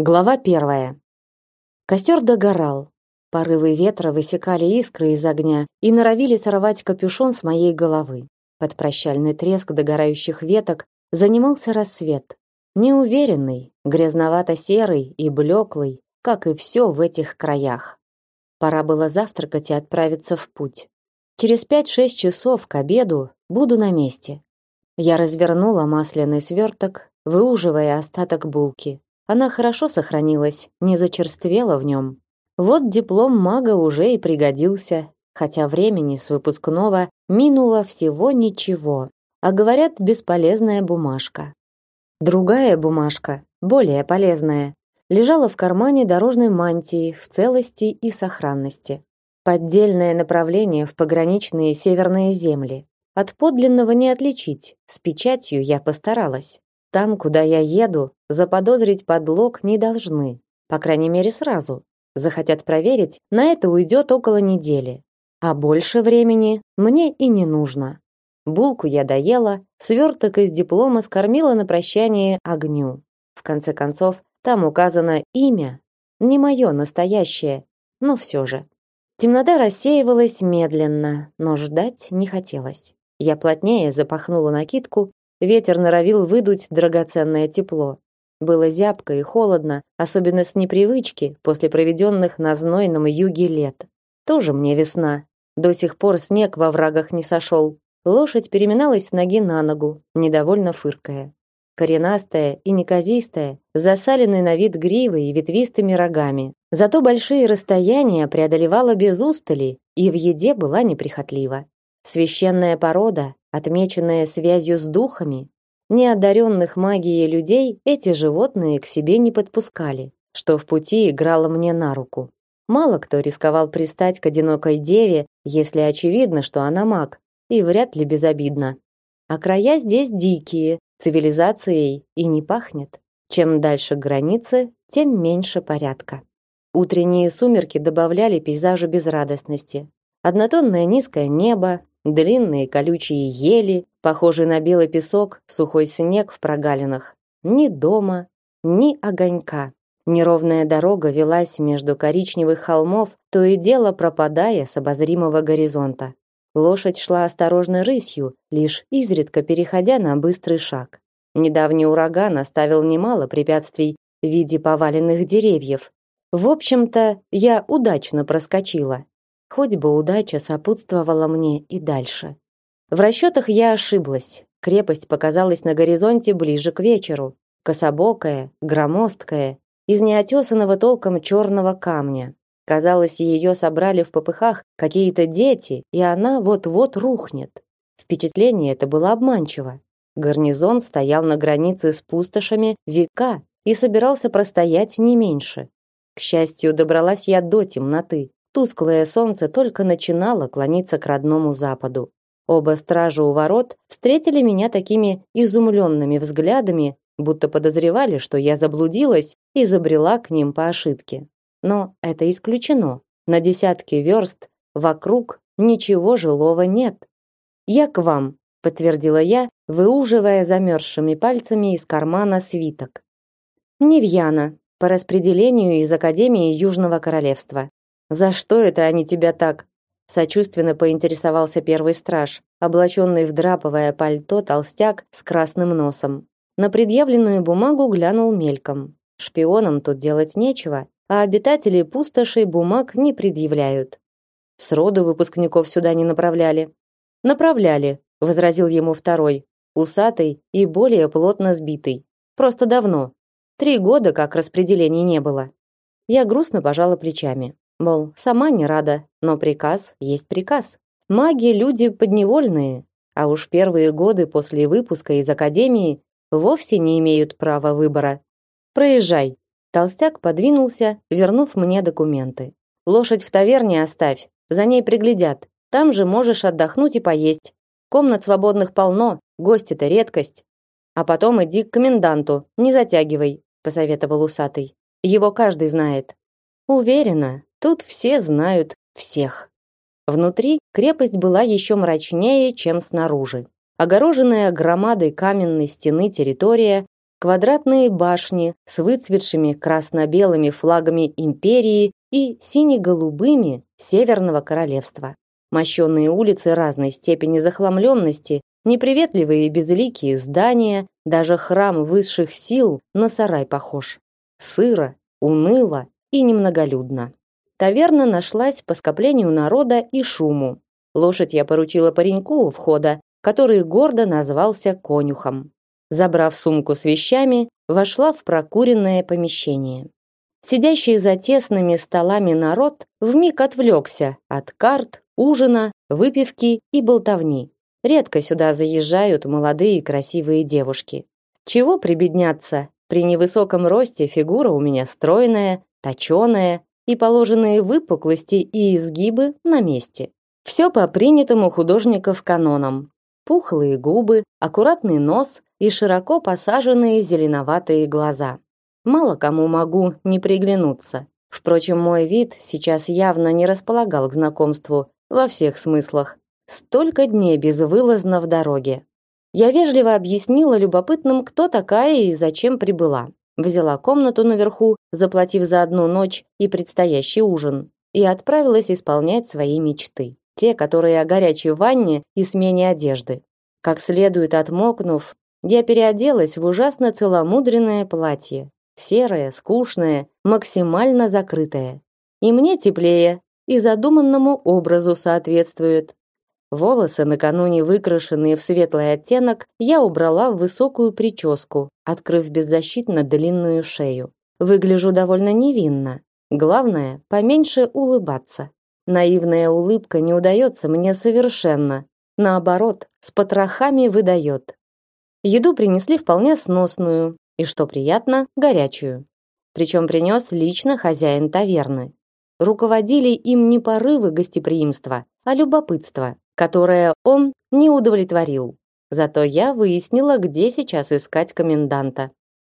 Глава первая. Костер догорал. Порывы ветра высекали искры из огня и норовили сорвать капюшон с моей головы. Под прощальный треск догорающих веток занимался рассвет. Неуверенный, грязновато-серый и блеклый, как и все в этих краях. Пора было завтракать и отправиться в путь. Через пять-шесть часов к обеду буду на месте. Я развернула масляный сверток, выуживая остаток булки. Она хорошо сохранилась, не зачерствела в нем. Вот диплом мага уже и пригодился, хотя времени с выпускного минуло всего ничего. А говорят, бесполезная бумажка. Другая бумажка, более полезная, лежала в кармане дорожной мантии в целости и сохранности. Поддельное направление в пограничные северные земли. От подлинного не отличить, с печатью я постаралась. Там, куда я еду, заподозрить подлог не должны, по крайней мере сразу. Захотят проверить, на это уйдет около недели. А больше времени мне и не нужно. Булку я доела, сверток из диплома скормила на прощание огню. В конце концов, там указано имя, не мое настоящее, но все же. Темнота рассеивалась медленно, но ждать не хотелось. Я плотнее запахнула накидку Ветер норовил выдуть драгоценное тепло. Было зябко и холодно, особенно с непривычки после проведенных на знойном юге лет. Тоже мне весна. До сих пор снег во врагах не сошел. Лошадь переминалась с ноги на ногу, недовольно фыркая. Коренастая и неказистая, засаленной на вид гривой и ветвистыми рогами. Зато большие расстояния преодолевала без устали и в еде была неприхотлива. Священная порода, отмеченная связью с духами, неодаренных магией людей эти животные к себе не подпускали, что в пути играло мне на руку. Мало кто рисковал пристать к одинокой деве, если очевидно, что она маг, и вряд ли безобидна. А края здесь дикие, цивилизацией и не пахнет. Чем дальше границы, тем меньше порядка. Утренние сумерки добавляли пейзажу безрадостности. Однотонное низкое небо, длинные колючие ели, похожие на белый песок, сухой снег в прогалинах. Ни дома, ни огонька. Неровная дорога велась между коричневых холмов, то и дело пропадая с обозримого горизонта. Лошадь шла осторожной рысью, лишь изредка переходя на быстрый шаг. Недавний ураган оставил немало препятствий в виде поваленных деревьев. В общем-то, я удачно проскочила. Хоть бы удача сопутствовала мне и дальше. В расчетах я ошиблась. Крепость показалась на горизонте ближе к вечеру. Кособокая, громоздкая, из неотесанного толком черного камня. Казалось, ее собрали в попыхах какие-то дети, и она вот-вот рухнет. Впечатление это было обманчиво. Гарнизон стоял на границе с пустошами века и собирался простоять не меньше. К счастью, добралась я до темноты. Тусклое солнце только начинало клониться к родному западу. Оба стража у ворот встретили меня такими изумленными взглядами, будто подозревали, что я заблудилась и забрела к ним по ошибке. Но это исключено. На десятки верст вокруг ничего жилого нет. Я к вам, подтвердила я, выуживая замерзшими пальцами из кармана свиток. Невьяна, по распределению из Академии Южного Королевства. За что это они тебя так? Сочувственно поинтересовался первый страж, облаченный в драповое пальто толстяк с красным носом. На предъявленную бумагу глянул мельком. Шпионам тут делать нечего, а обитатели пустошей бумаг не предъявляют. Сроду выпускников сюда не направляли. Направляли, возразил ему второй, усатый и более плотно сбитый. Просто давно. Три года как распределений не было. Я грустно пожала плечами. Мол, сама не рада, но приказ есть приказ. Маги люди подневольные, а уж первые годы после выпуска из академии вовсе не имеют права выбора. Проезжай. Толстяк подвинулся, вернув мне документы. Лошадь в таверне оставь, за ней приглядят. Там же можешь отдохнуть и поесть. Комнат свободных полно, гости-то редкость. А потом иди к коменданту, не затягивай, посоветовал усатый. Его каждый знает. Уверена, Тут все знают всех. Внутри крепость была еще мрачнее, чем снаружи. Огороженная громадой каменной стены территория квадратные башни с выцветшими красно-белыми флагами империи и сине-голубыми Северного королевства. Мощенные улицы разной степени захламленности, неприветливые и безликие здания, даже храм высших сил на сарай похож. Сыро, уныло и немноголюдно. Таверна нашлась по скоплению народа и шуму. Лошадь я поручила пареньку у входа, который гордо назвался конюхом. Забрав сумку с вещами, вошла в прокуренное помещение. Сидящий за тесными столами народ вмиг отвлекся от карт, ужина, выпивки и болтовни. Редко сюда заезжают молодые красивые девушки. Чего прибедняться? При невысоком росте фигура у меня стройная, точеная, и положенные выпуклости и изгибы на месте. Все по принятым у художников канонам. Пухлые губы, аккуратный нос и широко посаженные зеленоватые глаза. Мало кому могу не приглянуться. Впрочем, мой вид сейчас явно не располагал к знакомству во всех смыслах. Столько дней безвылазно в дороге. Я вежливо объяснила любопытным, кто такая и зачем прибыла. Взяла комнату наверху, заплатив за одну ночь и предстоящий ужин, и отправилась исполнять свои мечты. Те, которые о горячей ванне и смене одежды. Как следует отмокнув, я переоделась в ужасно целомудренное платье, серое, скучное, максимально закрытое. И мне теплее, и задуманному образу соответствует. Волосы, накануне выкрашенные в светлый оттенок, я убрала в высокую прическу, открыв беззащитно длинную шею. Выгляжу довольно невинно. Главное, поменьше улыбаться. Наивная улыбка не удается мне совершенно. Наоборот, с потрохами выдает. Еду принесли вполне сносную, и, что приятно, горячую. Причем принес лично хозяин таверны. Руководили им не порывы гостеприимства, а любопытство, которое он не удовлетворил. Зато я выяснила, где сейчас искать коменданта.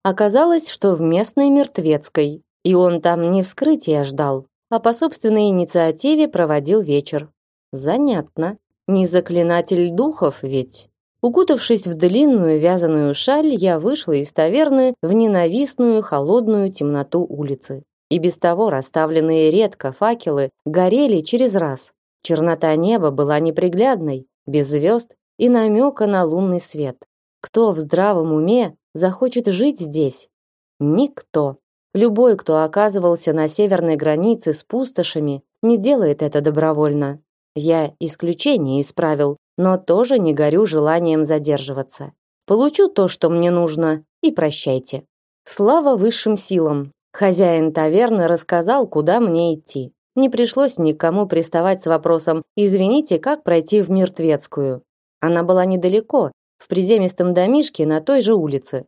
Оказалось, что в местной мертвецкой, и он там не вскрытия ждал, а по собственной инициативе проводил вечер. Занятно. Не заклинатель духов ведь. Укутавшись в длинную вязаную шаль, я вышла из таверны в ненавистную холодную темноту улицы. И без того расставленные редко факелы горели через раз, Чернота неба была неприглядной, без звезд и намека на лунный свет. Кто в здравом уме захочет жить здесь? Никто. Любой, кто оказывался на северной границе с пустошами, не делает это добровольно. Я исключение исправил, но тоже не горю желанием задерживаться. Получу то, что мне нужно, и прощайте. Слава высшим силам. Хозяин таверны рассказал, куда мне идти. Не пришлось никому приставать с вопросом «Извините, как пройти в Мертвецкую?». Она была недалеко, в приземистом домишке на той же улице.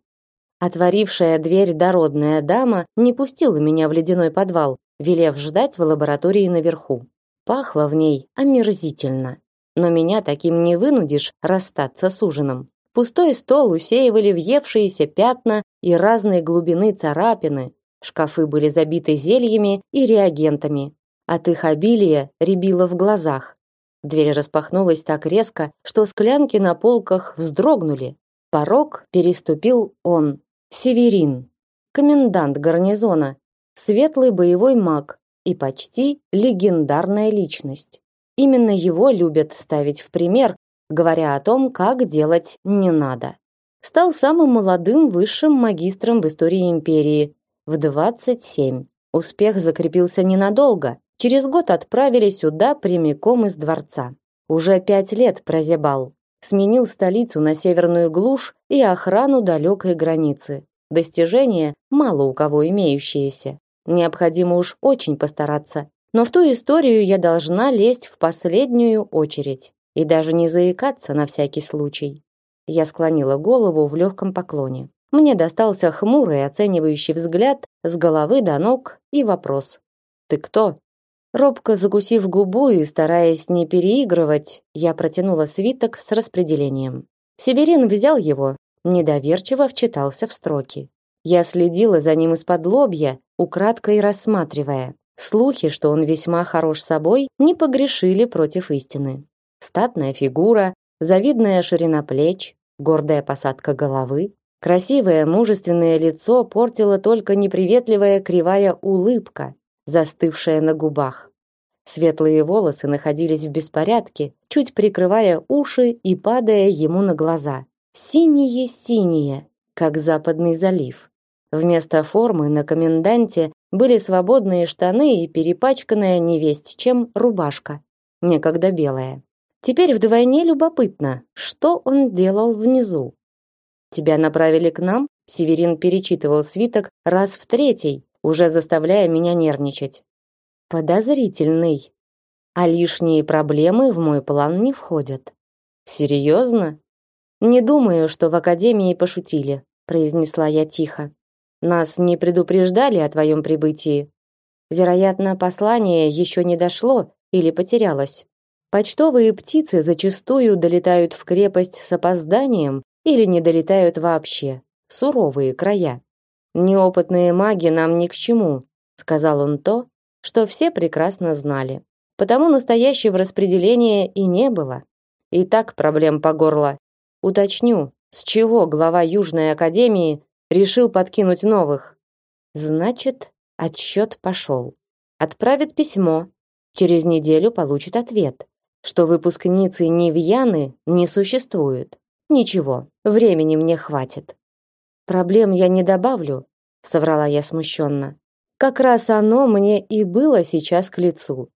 Отворившая дверь дородная дама не пустила меня в ледяной подвал, велев ждать в лаборатории наверху. Пахло в ней омерзительно. Но меня таким не вынудишь расстаться с ужином. Пустой стол усеивали въевшиеся пятна и разной глубины царапины. Шкафы были забиты зельями и реагентами. От их обилия рябило в глазах. Дверь распахнулась так резко, что склянки на полках вздрогнули. Порог переступил он, Северин, комендант гарнизона, светлый боевой маг и почти легендарная личность. Именно его любят ставить в пример, говоря о том, как делать не надо. Стал самым молодым высшим магистром в истории империи в 27. Успех закрепился ненадолго, Через год отправили сюда прямиком из дворца. Уже пять лет прозябал. Сменил столицу на северную глушь и охрану далекой границы. Достижения мало у кого имеющиеся. Необходимо уж очень постараться. Но в ту историю я должна лезть в последнюю очередь. И даже не заикаться на всякий случай. Я склонила голову в легком поклоне. Мне достался хмурый оценивающий взгляд с головы до ног и вопрос. «Ты кто?» Робко закусив губу и стараясь не переигрывать, я протянула свиток с распределением. Северин взял его, недоверчиво вчитался в строки. Я следила за ним из-под лобья, украдкой рассматривая. Слухи, что он весьма хорош собой, не погрешили против истины. Статная фигура, завидная ширина плеч, гордая посадка головы. Красивое, мужественное лицо портило только неприветливая кривая улыбка, застывшая на губах. Светлые волосы находились в беспорядке, чуть прикрывая уши и падая ему на глаза. Синие-синие, как западный залив. Вместо формы на коменданте были свободные штаны и перепачканная невесть чем рубашка, некогда белая. Теперь вдвойне любопытно, что он делал внизу. Тебя направили к нам? Северин перечитывал свиток раз в третий, уже заставляя меня нервничать. Подозрительный. А лишние проблемы в мой план не входят. Серьезно? Не думаю, что в академии пошутили, произнесла я тихо. Нас не предупреждали о твоем прибытии. Вероятно, послание еще не дошло или потерялось. Почтовые птицы зачастую долетают в крепость с опозданием или не долетают вообще. Суровые края. Неопытные маги нам ни к чему, сказал он то, что все прекрасно знали. Потому настоящего распределения и не было. И так проблем по горло. Уточню, с чего глава Южной академии решил подкинуть новых? Значит, отсчет пошел. Отправит письмо. Через неделю получит ответ, что выпускницы Невьяны не существует. Ничего, времени мне хватит. Проблем я не добавлю, соврала я смущенно. Как раз оно мне и было сейчас к лицу.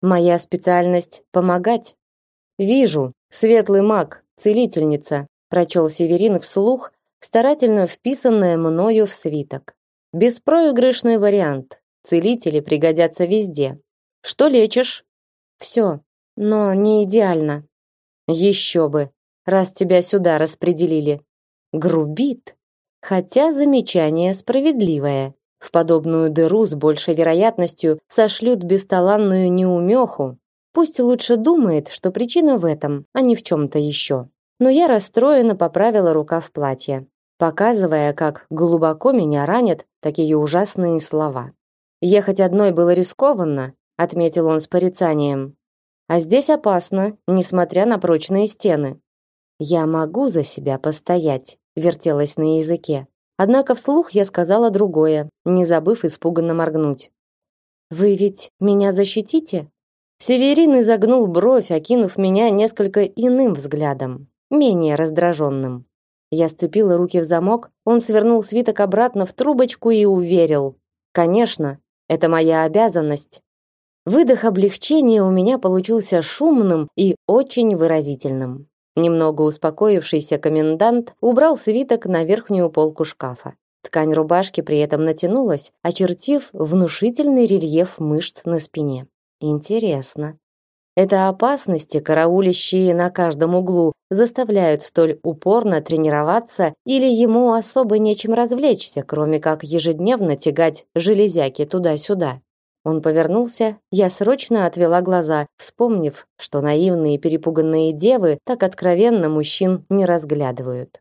Моя специальность помогать. Вижу, светлый маг, целительница, прочел Северин вслух, старательно вписанное мною в свиток. Беспроигрышный вариант. Целители пригодятся везде. Что лечишь? Все, но не идеально. Еще бы, раз тебя сюда распределили. Грубит. Хотя замечание справедливое. В подобную дыру с большей вероятностью сошлют бесталанную неумеху. Пусть лучше думает, что причина в этом, а не в чем-то еще. Но я расстроенно поправила рукав платья, показывая, как глубоко меня ранят такие ужасные слова. Ехать одной было рискованно, отметил он с порицанием. А здесь опасно, несмотря на прочные стены. Я могу за себя постоять, вертелось на языке. Однако вслух я сказала другое, не забыв испуганно моргнуть. Вы ведь меня защитите? Северин изогнул бровь, окинув меня несколько иным взглядом, менее раздраженным. Я сцепила руки в замок, он свернул свиток обратно в трубочку и уверил: "Конечно, это моя обязанность". Выдох облегчения у меня получился шумным и очень выразительным. Немного успокоившийся комендант убрал свиток на верхнюю полку шкафа. Ткань рубашки при этом натянулась, очертив внушительный рельеф мышц на спине. Интересно. Это опасности, караулящие на каждом углу, заставляют столь упорно тренироваться или ему особо нечем развлечься, кроме как ежедневно тягать железяки туда-сюда. Он повернулся, я срочно отвела глаза, вспомнив, что наивные перепуганные девы так откровенно мужчин не разглядывают.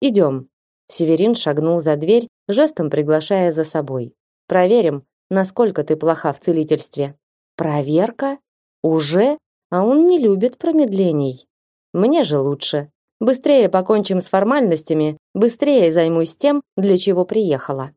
Идем. Северин шагнул за дверь, жестом приглашая за собой. Проверим, насколько ты плоха в целительстве. Проверка? Уже? А он не любит промедлений. Мне же лучше. Быстрее покончим с формальностями, быстрее займусь тем, для чего приехала.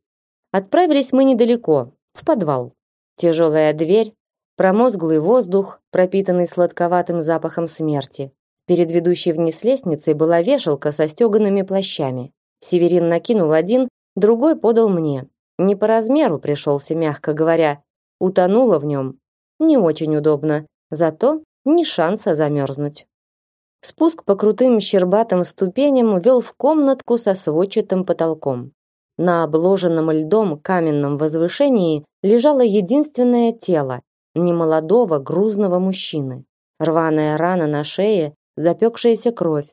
Отправились мы недалеко, в подвал. Тяжелая дверь, промозглый воздух, пропитанный сладковатым запахом смерти. Перед ведущей вниз лестницей была вешалка со стегаными плащами. Северин накинул один, другой подал мне. Не по размеру пришелся, мягко говоря. Утонула в нем. Не очень удобно, зато ни шанса замерзнуть. Спуск по крутым щербатым ступеням вел в комнатку со сводчатым потолком. На обложенном льдом каменном возвышении лежало единственное тело немолодого грузного мужчины. Рваная рана на шее, запекшаяся кровь.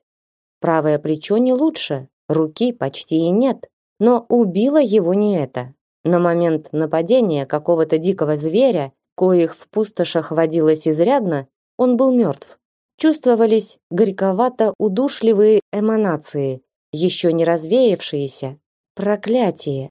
Правое плечо не лучше, руки почти и нет. Но убило его не это. На момент нападения какого-то дикого зверя, коих в пустошах водилось изрядно, он был мертв. Чувствовались горьковато-удушливые эманации, еще не развеявшиеся, Проклятие.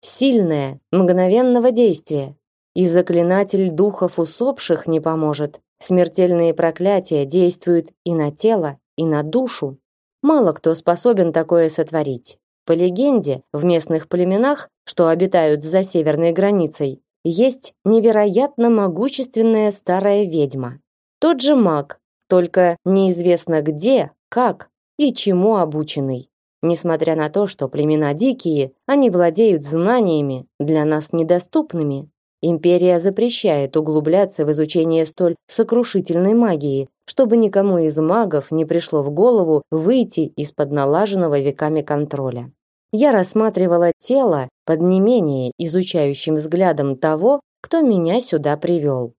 Сильное, мгновенного действия. И заклинатель духов усопших не поможет. Смертельные проклятия действуют и на тело, и на душу. Мало кто способен такое сотворить. По легенде, в местных племенах, что обитают за северной границей, есть невероятно могущественная старая ведьма. Тот же маг, только неизвестно где, как и чему обученный. Несмотря на то, что племена дикие, они владеют знаниями, для нас недоступными. Империя запрещает углубляться в изучение столь сокрушительной магии, чтобы никому из магов не пришло в голову выйти из-под налаженного веками контроля. Я рассматривала тело под не менее изучающим взглядом того, кто меня сюда привел.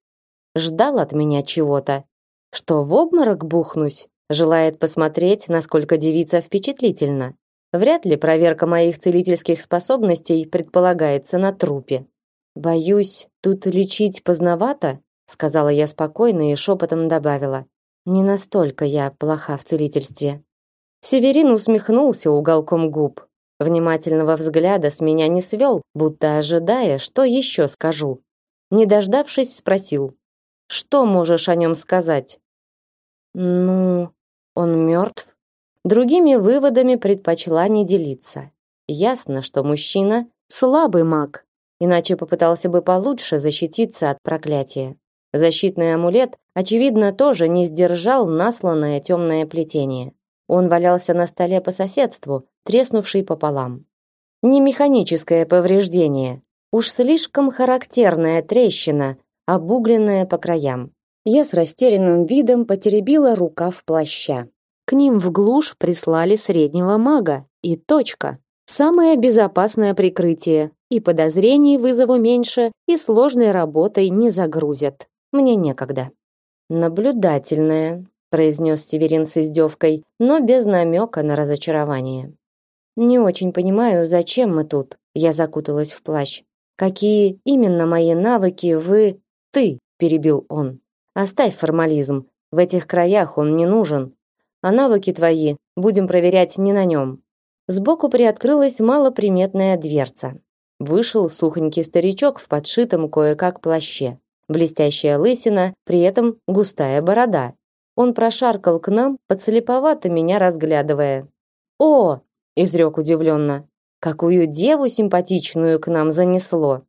Ждал от меня чего-то. Что в обморок бухнусь? Желает посмотреть, насколько девица впечатлительна. Вряд ли проверка моих целительских способностей предполагается на трупе. Боюсь, тут лечить поздновато, сказала я спокойно и шепотом добавила: не настолько я плоха в целительстве. Северин усмехнулся уголком губ. Внимательного взгляда с меня не свел, будто ожидая, что еще скажу. Не дождавшись, спросил: "Что можешь о нем сказать?" "Ну, он мертв». Другими выводами предпочла не делиться. Ясно, что мужчина слабый маг, иначе попытался бы получше защититься от проклятия. Защитный амулет, очевидно, тоже не сдержал насланное темное плетение. Он валялся на столе по соседству, треснувший пополам. Не механическое повреждение, уж слишком характерная трещина, обугленная по краям. Я с растерянным видом потеребила рукав плаща. К ним в глушь прислали среднего мага, и точка. Самое безопасное прикрытие, и подозрений вызову меньше, и сложной работой не загрузят. Мне некогда. Наблюдательная, произнес Северин с издевкой, но без намека на разочарование. Не очень понимаю, зачем мы тут. Я закуталась в плащ. Какие именно мои навыки вы ты, перебил он. Оставь формализм. В этих краях он не нужен. А навыки твои будем проверять не на нем. Сбоку приоткрылась малоприметная дверца. Вышел сухонький старичок в подшитом кое-как плаще. Блестящая лысина, при этом густая борода. Он прошаркал к нам, подслеповато меня разглядывая. «О!» – изрек удивленно. «Какую деву симпатичную к нам занесло!»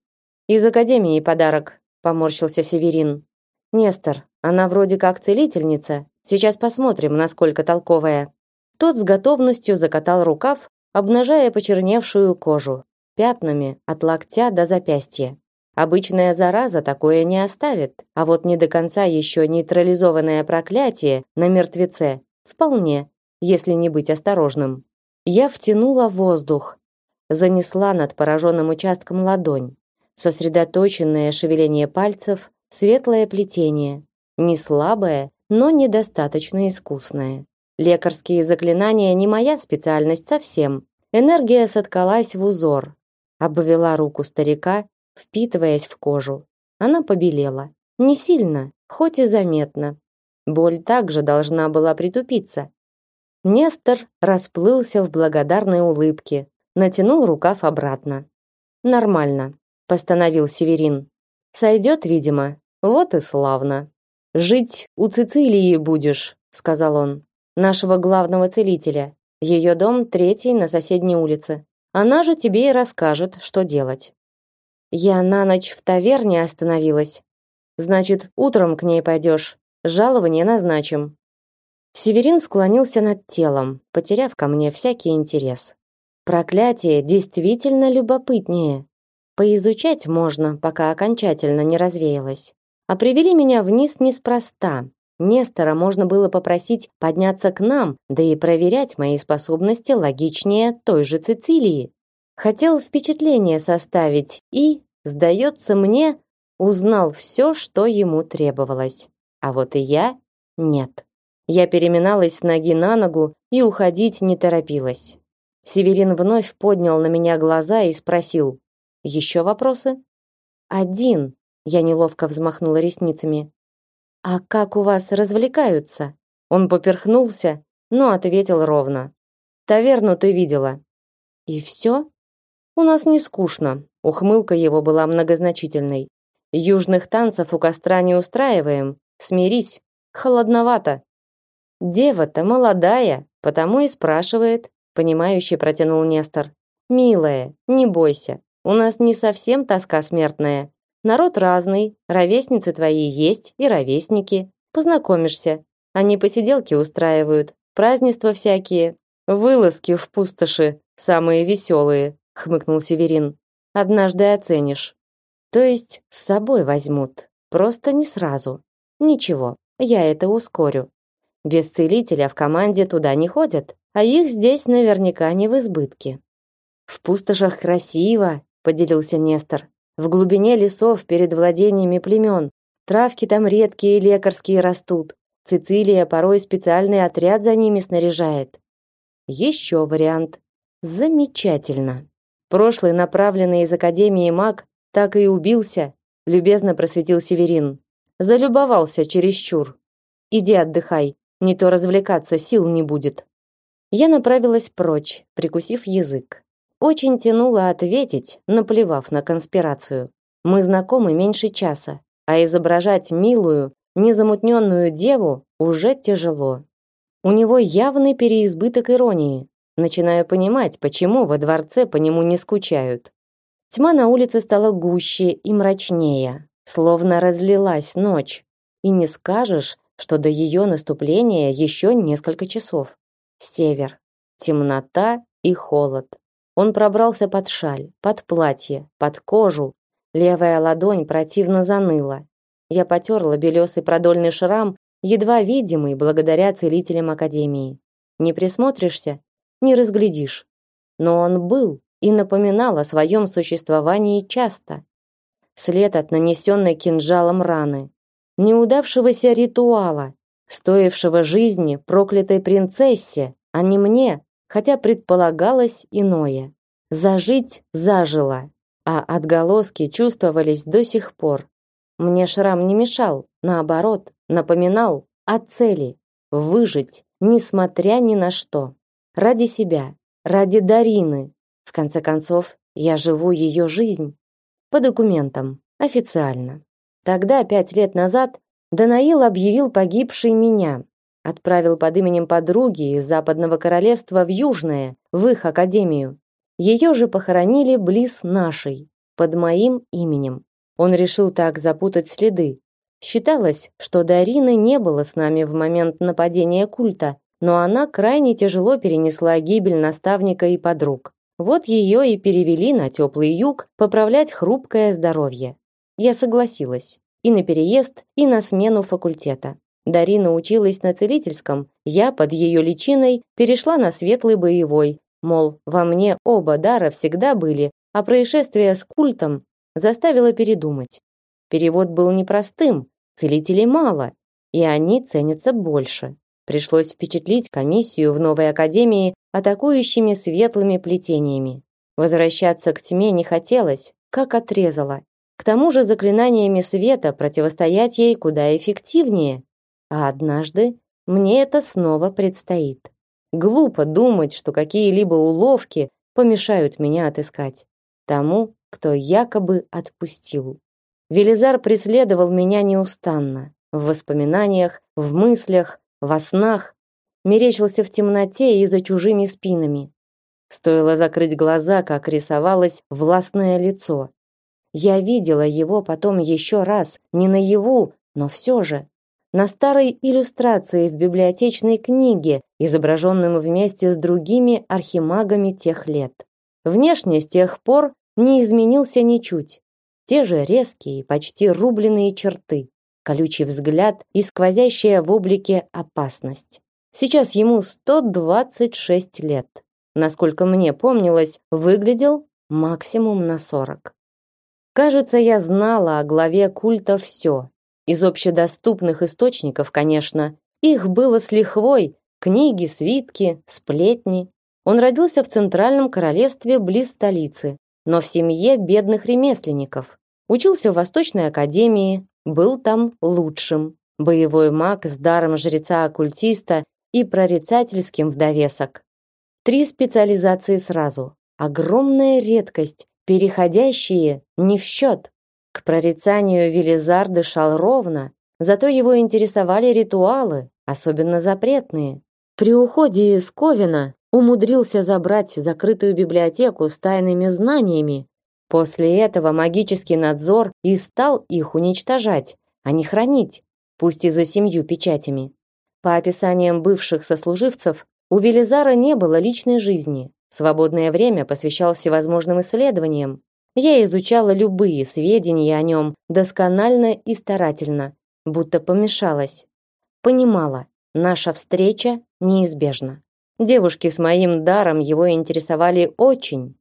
«Из академии подарок», – поморщился Северин. «Нестор, она вроде как целительница. Сейчас посмотрим, насколько толковая». Тот с готовностью закатал рукав, обнажая почерневшую кожу, пятнами от локтя до запястья. Обычная зараза такое не оставит, а вот не до конца еще нейтрализованное проклятие на мертвеце вполне, если не быть осторожным. Я втянула воздух, занесла над пораженным участком ладонь. Сосредоточенное шевеление пальцев, светлое плетение, не слабое, но недостаточно искусное. Лекарские заклинания не моя специальность совсем. Энергия соткалась в узор, обвела руку старика впитываясь в кожу. Она побелела. Не сильно, хоть и заметно. Боль также должна была притупиться. Нестор расплылся в благодарной улыбке, натянул рукав обратно. Нормально, постановил Северин. Сойдет, видимо. Вот и славно. Жить у Цицилии будешь, сказал он. Нашего главного целителя. Ее дом третий на соседней улице. Она же тебе и расскажет, что делать. Я на ночь в таверне остановилась. Значит, утром к ней пойдешь. Жалование назначим. Северин склонился над телом, потеряв ко мне всякий интерес. Проклятие действительно любопытнее. Поизучать можно, пока окончательно не развеялось. А привели меня вниз неспроста. Нестора можно было попросить подняться к нам, да и проверять мои способности логичнее той же Цицилии. Хотел впечатление составить и, сдается мне, узнал все, что ему требовалось. А вот и я нет. Я переминалась с ноги на ногу и уходить не торопилась. Северин вновь поднял на меня глаза и спросил: «Еще вопросы?" "Один", я неловко взмахнула ресницами. "А как у вас развлекаются?" Он поперхнулся, но ответил ровно: "Таверну ты видела". "И все? У нас не скучно. Ухмылка его была многозначительной. Южных танцев у костра не устраиваем. Смирись. Холодновато. Дева-то молодая, потому и спрашивает, понимающе протянул Нестор. Милая, не бойся. У нас не совсем тоска смертная. Народ разный, ровесницы твои есть и ровесники. Познакомишься. Они посиделки устраивают, празднества всякие, вылазки в пустоши, самые веселые, хмыкнул Северин. Однажды оценишь. То есть с собой возьмут, просто не сразу. Ничего, я это ускорю. Без целителя в команде туда не ходят, а их здесь наверняка не в избытке. В пустошах красиво, поделился Нестор. В глубине лесов перед владениями племен. Травки там редкие и лекарские растут. Цицилия порой специальный отряд за ними снаряжает. Еще вариант. Замечательно. Прошлый направленный из академии маг так и убился, любезно просветил Северин. Залюбовался чересчур. Иди отдыхай, не то развлекаться сил не будет. Я направилась прочь, прикусив язык. Очень тянуло ответить, наплевав на конспирацию. Мы знакомы меньше часа, а изображать милую, незамутненную деву уже тяжело. У него явный переизбыток иронии. Начинаю понимать, почему во дворце по нему не скучают. Тьма на улице стала гуще и мрачнее, словно разлилась ночь. И не скажешь, что до ее наступления еще несколько часов. Север. Темнота и холод. Он пробрался под шаль, под платье, под кожу. Левая ладонь противно заныла. Я потерла белесый продольный шрам, едва видимый благодаря целителям Академии. Не присмотришься, не разглядишь. Но он был и напоминал о своем существовании часто. След от нанесенной кинжалом раны, неудавшегося ритуала, стоившего жизни проклятой принцессе, а не мне, хотя предполагалось иное. Зажить зажила, а отголоски чувствовались до сих пор. Мне шрам не мешал, наоборот, напоминал о цели выжить, несмотря ни на что. Ради себя, ради Дарины. В конце концов, я живу ее жизнь по документам, официально. Тогда, пять лет назад, Данаил объявил погибшей меня, отправил под именем подруги из Западного королевства в Южное, в их академию. Ее же похоронили близ нашей, под моим именем. Он решил так запутать следы. Считалось, что Дарины не было с нами в момент нападения культа, но она крайне тяжело перенесла гибель наставника и подруг. Вот ее и перевели на теплый юг поправлять хрупкое здоровье. Я согласилась. И на переезд, и на смену факультета. Дарина училась на целительском, я под ее личиной перешла на светлый боевой. Мол, во мне оба дара всегда были, а происшествие с культом заставило передумать. Перевод был непростым, целителей мало, и они ценятся больше. Пришлось впечатлить комиссию в новой академии атакующими светлыми плетениями. Возвращаться к тьме не хотелось, как отрезало. К тому же заклинаниями света противостоять ей куда эффективнее. А однажды мне это снова предстоит. Глупо думать, что какие-либо уловки помешают меня отыскать тому, кто якобы отпустил. Велизар преследовал меня неустанно, в воспоминаниях, в мыслях, во снах, мерещился в темноте и за чужими спинами. Стоило закрыть глаза, как рисовалось властное лицо. Я видела его потом еще раз, не наяву, но все же на старой иллюстрации в библиотечной книге, изображенном вместе с другими архимагами тех лет. Внешне с тех пор не изменился ничуть. Те же резкие, почти рубленые черты, колючий взгляд и сквозящая в облике опасность. Сейчас ему 126 лет. Насколько мне помнилось, выглядел максимум на 40. Кажется, я знала о главе культа все, из общедоступных источников, конечно. Их было с лихвой: книги, свитки, сплетни. Он родился в Центральном королевстве близ столицы, но в семье бедных ремесленников. Учился в Восточной академии, был там лучшим. Боевой маг с даром жреца-оккультиста и прорицательским в довесок. Три специализации сразу. Огромная редкость, переходящие не в счет. К прорицанию Велизар дышал ровно, зато его интересовали ритуалы, особенно запретные. При уходе из Ковина умудрился забрать закрытую библиотеку с тайными знаниями. После этого магический надзор и стал их уничтожать, а не хранить, пусть и за семью печатями. По описаниям бывших сослуживцев, у Велизара не было личной жизни. Свободное время посвящал всевозможным исследованиям. Я изучала любые сведения о нем досконально и старательно, будто помешалась. Понимала, наша встреча неизбежна. Девушки с моим даром его интересовали очень.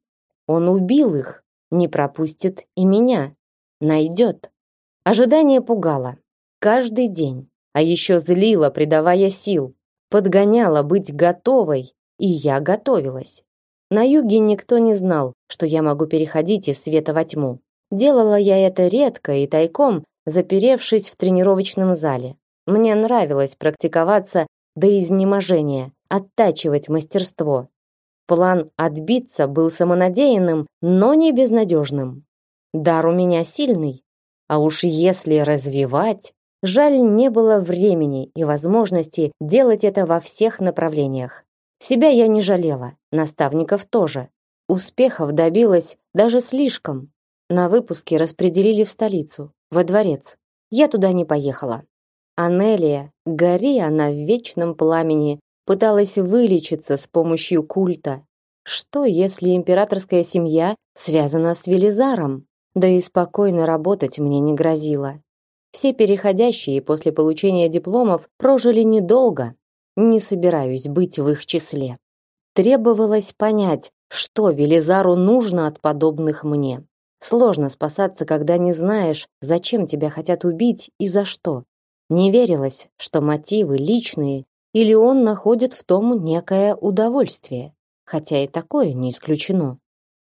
Он убил их, не пропустит и меня. Найдет. Ожидание пугало. Каждый день. А еще злило, придавая сил. Подгоняло быть готовой. И я готовилась. На юге никто не знал, что я могу переходить из света во тьму. Делала я это редко и тайком, заперевшись в тренировочном зале. Мне нравилось практиковаться до изнеможения, оттачивать мастерство. План отбиться был самонадеянным, но не безнадежным. Дар у меня сильный, а уж если развивать, жаль не было времени и возможности делать это во всех направлениях. Себя я не жалела, наставников тоже. Успехов добилась даже слишком. На выпуске распределили в столицу, во дворец. Я туда не поехала. Анелия, гори она в вечном пламени, пыталась вылечиться с помощью культа. Что, если императорская семья связана с Велизаром? Да и спокойно работать мне не грозило. Все переходящие после получения дипломов прожили недолго, не собираюсь быть в их числе. Требовалось понять, что Велизару нужно от подобных мне. Сложно спасаться, когда не знаешь, зачем тебя хотят убить и за что. Не верилось, что мотивы личные или он находит в том некое удовольствие, хотя и такое не исключено.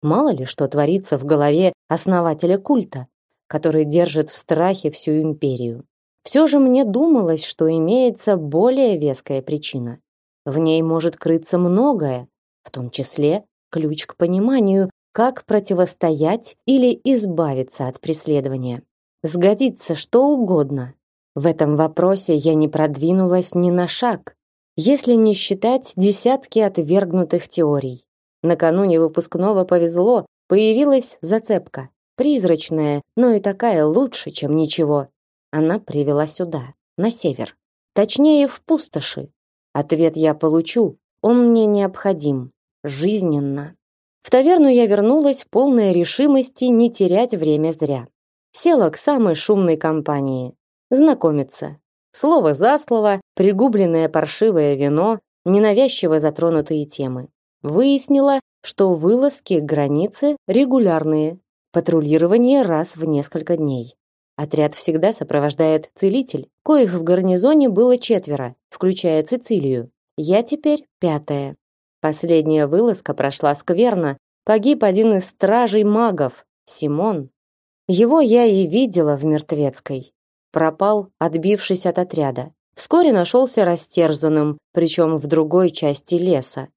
Мало ли что творится в голове основателя культа, который держит в страхе всю империю. Все же мне думалось, что имеется более веская причина. В ней может крыться многое, в том числе ключ к пониманию, как противостоять или избавиться от преследования. Сгодится что угодно. В этом вопросе я не продвинулась ни на шаг, если не считать десятки отвергнутых теорий. Накануне выпускного повезло, появилась зацепка. Призрачная, но и такая лучше, чем ничего она привела сюда, на север. Точнее, в пустоши. Ответ я получу, он мне необходим, жизненно. В таверну я вернулась полная решимости не терять время зря. Села к самой шумной компании. Знакомиться. Слово за слово, пригубленное паршивое вино, ненавязчиво затронутые темы. Выяснила, что вылазки к границе регулярные, патрулирование раз в несколько дней. Отряд всегда сопровождает целитель, коих в гарнизоне было четверо, включая Цицилию. Я теперь пятая. Последняя вылазка прошла скверно. Погиб один из стражей магов, Симон. Его я и видела в Мертвецкой. Пропал, отбившись от отряда. Вскоре нашелся растерзанным, причем в другой части леса.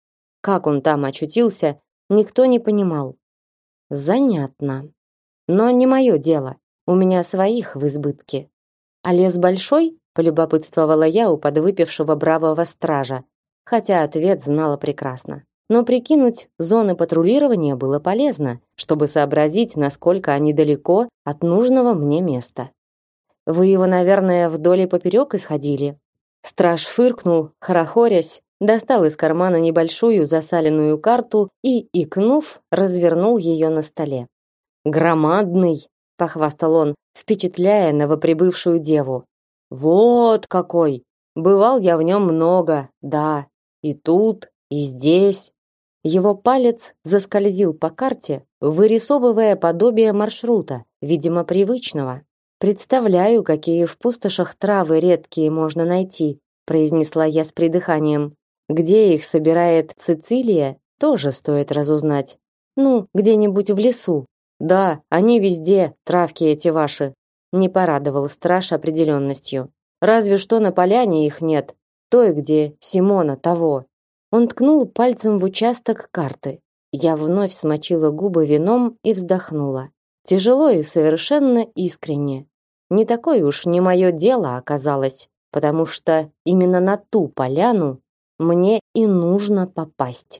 Как он там очутился, никто не понимал. Занятно. Но не мое дело. У меня своих в избытке. А лес большой? полюбопытствовала я у подвыпившего бравого стража, хотя ответ знала прекрасно. Но прикинуть зоны патрулирования было полезно, чтобы сообразить, насколько они далеко от нужного мне места. Вы его, наверное, вдоль и поперек исходили. Страж фыркнул, хорохорясь, достал из кармана небольшую засаленную карту и, икнув, развернул ее на столе. Громадный, похвастал он, впечатляя новоприбывшую деву. Вот какой! Бывал я в нем много, да, и тут, и здесь. Его палец заскользил по карте, вырисовывая подобие маршрута, видимо, привычного. Представляю, какие в пустошах травы редкие можно найти, произнесла я с придыханием. Где их собирает Цицилия, тоже стоит разузнать. Ну, где-нибудь в лесу, да, они везде, травки эти ваши. Не порадовал страж определенностью. Разве что на поляне их нет. Той, где Симона того. Он ткнул пальцем в участок карты. Я вновь смочила губы вином и вздохнула. Тяжело и совершенно искренне. Не такое уж не мое дело оказалось, потому что именно на ту поляну мне и нужно попасть.